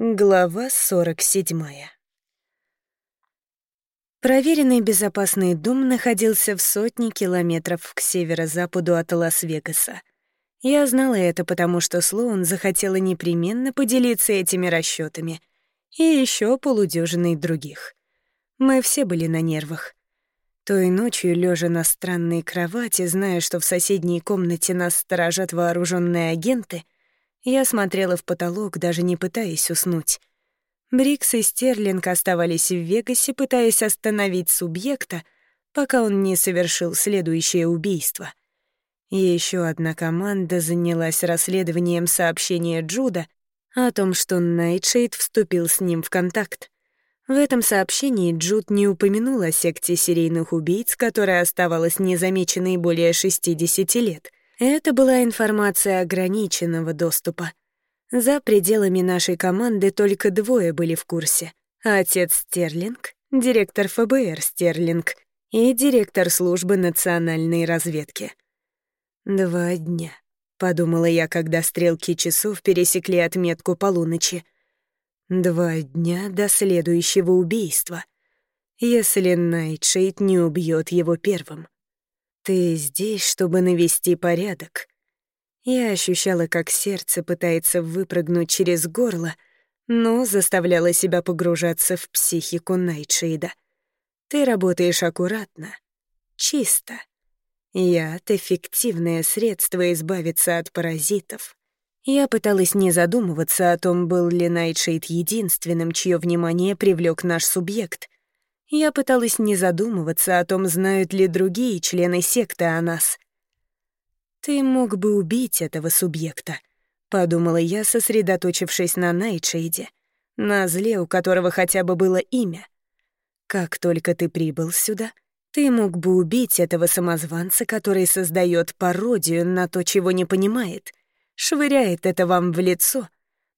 Глава 47. Проверенный безопасный дом находился в сотне километров к северо-западу от Лас-Вегаса. Я знала это, потому что Слоун захотела непременно поделиться этими расчетами и еще полудюжиной других. Мы все были на нервах. Той ночью, лежа на странной кровати, зная, что в соседней комнате нас сторожат вооруженные агенты — я смотрела в потолок, даже не пытаясь уснуть. Брикс и Стерлинг оставались в Вегасе, пытаясь остановить субъекта, пока он не совершил следующее убийство. Еще одна команда занялась расследованием сообщения Джуда о том, что Найтшейд вступил с ним в контакт. В этом сообщении Джуд не упомянул о секте серийных убийц, которая оставалась незамеченной более 60 лет — это была информация ограниченного доступа. За пределами нашей команды только двое были в курсе. Отец Стерлинг, директор ФБР Стерлинг и директор службы национальной разведки. «Два дня», — подумала я, когда стрелки часов пересекли отметку полуночи. «Два дня до следующего убийства, если Найтшейд не убьет его первым». «Ты здесь, чтобы навести порядок». Я ощущала, как сердце пытается выпрыгнуть через горло, но заставляла себя погружаться в психику Найтшейда. Ты работаешь аккуратно, чисто. Яд — эффективное средство избавиться от паразитов. Я пыталась не задумываться о том, был ли Найтшейд единственным, чье внимание привлек наш субъект. Я пыталась не задумываться о том, знают ли другие члены секты о нас. «Ты мог бы убить этого субъекта», — подумала я, сосредоточившись на Найтшейде, на зле, у которого хотя бы было имя. «Как только ты прибыл сюда, ты мог бы убить этого самозванца, который создает пародию на то, чего не понимает, швыряет это вам в лицо,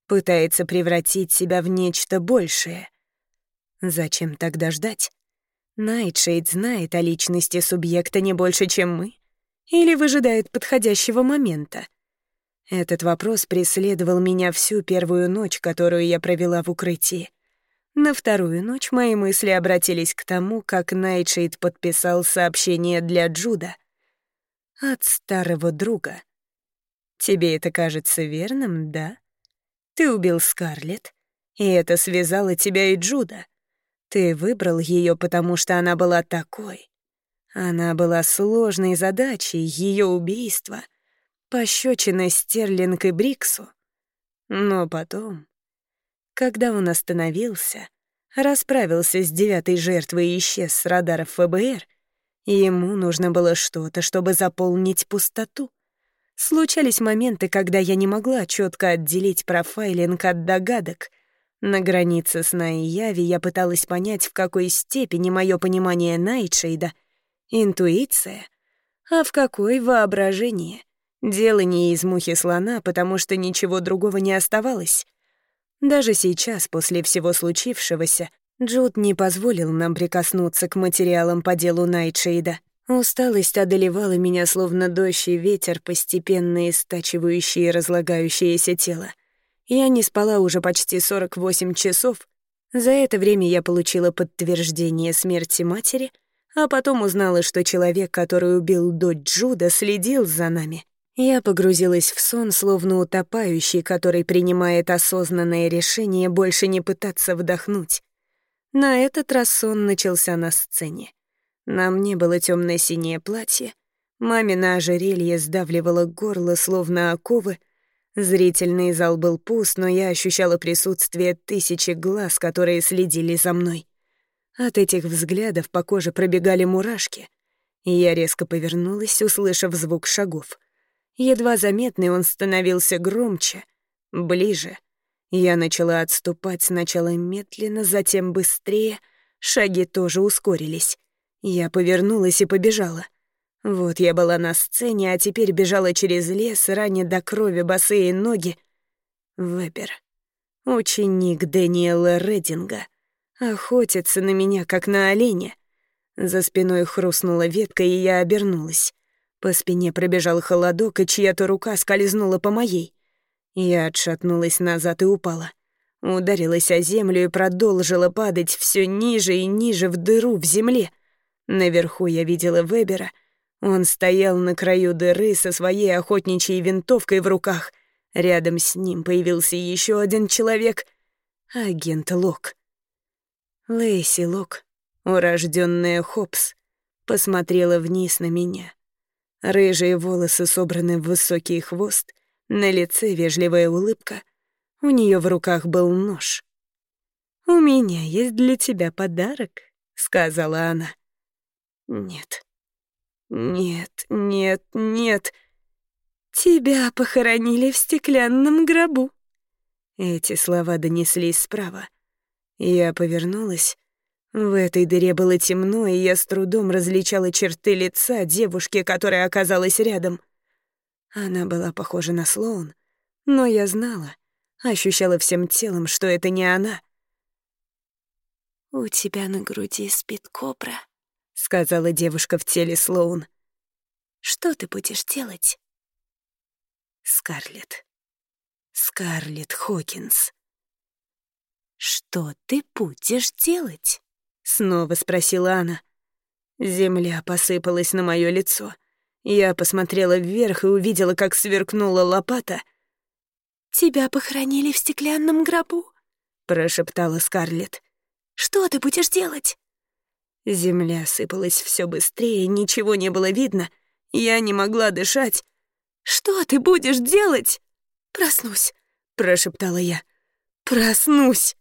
пытается превратить себя в нечто большее — Зачем тогда ждать? Найтшейд знает о личности субъекта не больше, чем мы? Или выжидает подходящего момента? Этот вопрос преследовал меня всю первую ночь, которую я провела в укрытии. На вторую ночь мои мысли обратились к тому, как Найтшейд подписал сообщение для Джуда. От старого друга. Тебе это кажется верным, да? Ты убил Скарлетт, и это связало тебя и Джуда. Ты выбрал ее, потому что она была такой. Она была сложной задачей, ее убийство, пощечина Стерлинг и Бриксу. Но потом, когда он остановился, расправился с девятой жертвой и исчез с радаров ФБР, ему нужно было что-то, чтобы заполнить пустоту. Случались моменты, когда я не могла четко отделить профайлинг от догадок — на границе сна и яви я пыталась понять, в какой степени мое понимание Найтшейда — интуиция, а в какой — воображение. Дело не из мухи слона, потому что ничего другого не оставалось. Даже сейчас, после всего случившегося, Джуд не позволил нам прикоснуться к материалам по делу Найтшейда. Усталость одолевала меня, словно дождь и ветер, постепенно истачивающие разлагающееся тело. Я не спала уже почти 48 часов. За это время я получила подтверждение смерти матери, а потом узнала, что человек, который убил дочь Джуда, следил за нами. Я погрузилась в сон, словно утопающий, который принимает осознанное решение больше не пытаться вдохнуть. На этот раз сон начался на сцене. На мне было темно синее платье, мамино ожерелье сдавливало горло, словно оковы — Зрительный зал был пуст, но я ощущала присутствие тысячи глаз, которые следили за мной. От этих взглядов по коже пробегали мурашки, я резко повернулась, услышав звук шагов. Едва заметный он становился громче, ближе. Я начала отступать сначала медленно, затем быстрее, шаги тоже ускорились. Я повернулась и побежала — вот я была на сцене, а теперь бежала через лес, раня до крови босые ноги. Вебер, ученик Дэниела Рединга, охотится на меня, как на оленя. За спиной хрустнула ветка, и я обернулась. По спине пробежал холодок, и чья-то рука скользнула по моей. Я отшатнулась назад и упала. ударилась о землю и продолжила падать все ниже и ниже в дыру в земле. Наверху я видела Вебера. Он стоял на краю дыры со своей охотничьей винтовкой в руках. Рядом с ним появился еще один человек — агент Лок. Лейси Лок, урожденная Хопс, посмотрела вниз на меня. Рыжие волосы собраны в высокий хвост, на лице вежливая улыбка. У нее в руках был нож. «У меня есть для тебя подарок», — сказала она. «Нет, нет, нет, нет. Тебя похоронили в стеклянном гробу». Эти слова донеслись справа. Я повернулась. В этой дыре было темно, и я с трудом различала черты лица девушки, которая оказалась рядом. Она была похожа на Слоун, но я знала, ощущала всем телом, что это не она. «У тебя на груди спит кобра», — сказала девушка в теле Слоун. «Что ты будешь делать?» Скарлетт. Скарлетт Хокинс. «Что ты будешь делать?» — снова спросила она. Земля посыпалась на мое лицо. Я посмотрела вверх и увидела, как сверкнула лопата. «Тебя похоронили в стеклянном гробу», — прошептала Скарлетт. «Что ты будешь делать?» Земля сыпалась все быстрее, ничего не было видно. Я не могла дышать. «Что ты будешь делать?» «Проснусь», — прошептала я. «Проснусь».